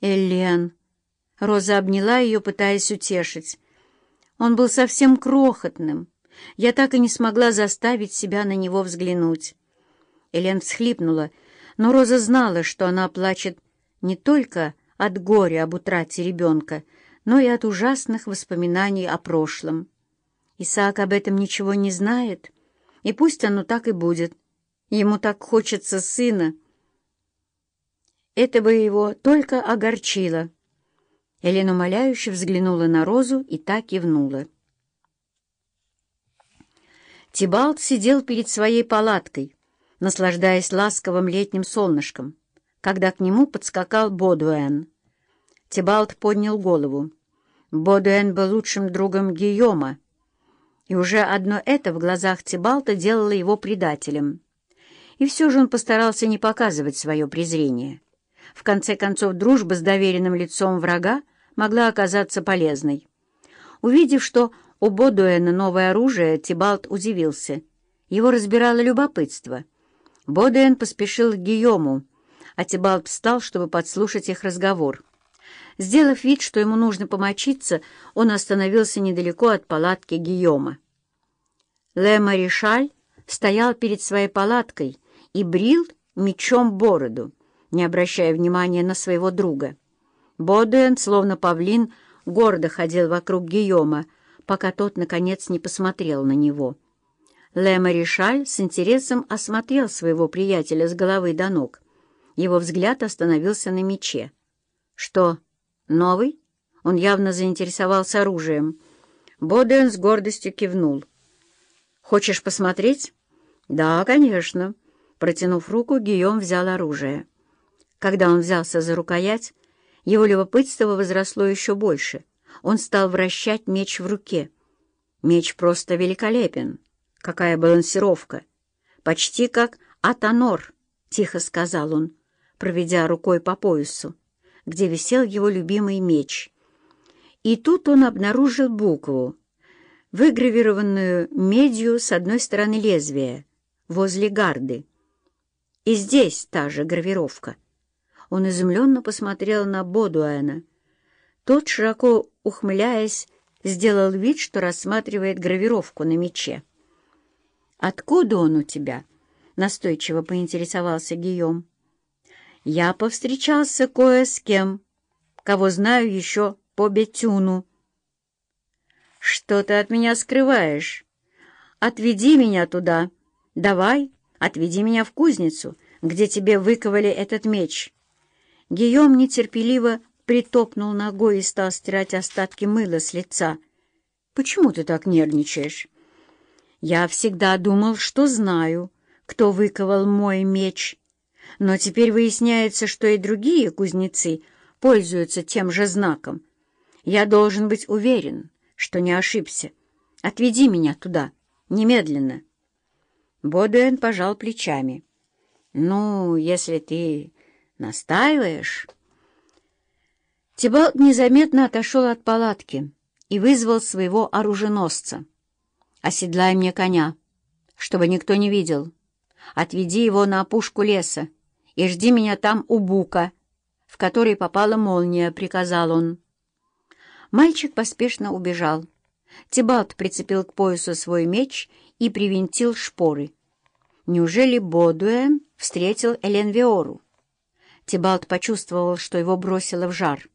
Эллен. Роза обняла ее, пытаясь утешить. Он был совсем крохотным. Я так и не смогла заставить себя на него взглянуть. Элен всхлипнула, но Роза знала, что она плачет не только от горя об утрате ребенка, но и от ужасных воспоминаний о прошлом. Исаак об этом ничего не знает, и пусть оно так и будет. Ему так хочется сына. Это бы его только огорчило. Елена умоляюще взглянула на Розу и так кивнула. Тибалт сидел перед своей палаткой, наслаждаясь ласковым летним солнышком, когда к нему подскакал Бодуэн. Тибалт поднял голову. Бодуэн был лучшим другом Гийома, и уже одно это в глазах Тибалта делало его предателем. И все же он постарался не показывать свое презрение. В конце концов, дружба с доверенным лицом врага могла оказаться полезной. Увидев, что у Бодуэна новое оружие, Тибалт удивился. Его разбирало любопытство. Бодуэн поспешил к Гийому, а Тибалт встал, чтобы подслушать их разговор. Сделав вид, что ему нужно помочиться, он остановился недалеко от палатки Гийома. Ле Маришаль стоял перед своей палаткой и брил мечом бороду, не обращая внимания на своего друга. Бодуэн, словно павлин, гордо ходил вокруг Гийома, пока тот, наконец, не посмотрел на него. Ле Маришаль с интересом осмотрел своего приятеля с головы до ног. Его взгляд остановился на мече. «Что, новый?» Он явно заинтересовался оружием. Боден с гордостью кивнул. «Хочешь посмотреть?» «Да, конечно». Протянув руку, Гийом взял оружие. Когда он взялся за рукоять, его любопытство возросло еще больше. Он стал вращать меч в руке. Меч просто великолепен. Какая балансировка! Почти как Атанор, — тихо сказал он, проведя рукой по поясу где висел его любимый меч. И тут он обнаружил букву, выгравированную медью с одной стороны лезвия, возле гарды. И здесь та же гравировка. Он изумленно посмотрел на Бодуэна. Тот, широко ухмыляясь, сделал вид, что рассматривает гравировку на мече. «Откуда он у тебя?» — настойчиво поинтересовался Гийом я повстречался кое с кем, кого знаю еще по Бетюну. Что ты от меня скрываешь? Отведи меня туда. Давай, отведи меня в кузницу, где тебе выковали этот меч. Гийом нетерпеливо притопнул ногой и стал стирать остатки мыла с лица. «Почему ты так нервничаешь?» «Я всегда думал, что знаю, кто выковал мой меч», но теперь выясняется, что и другие кузнецы пользуются тем же знаком. Я должен быть уверен, что не ошибся. Отведи меня туда, немедленно. Бодуэн пожал плечами. «Ну, если ты настаиваешь...» Тибалт незаметно отошел от палатки и вызвал своего оруженосца. «Оседлай мне коня, чтобы никто не видел. Отведи его на опушку леса и жди меня там у бука, в который попала молния», — приказал он. Мальчик поспешно убежал. Тибалт прицепил к поясу свой меч и привинтил шпоры. Неужели Бодуэн встретил Элен Виору? Тибалт почувствовал, что его бросило в жар.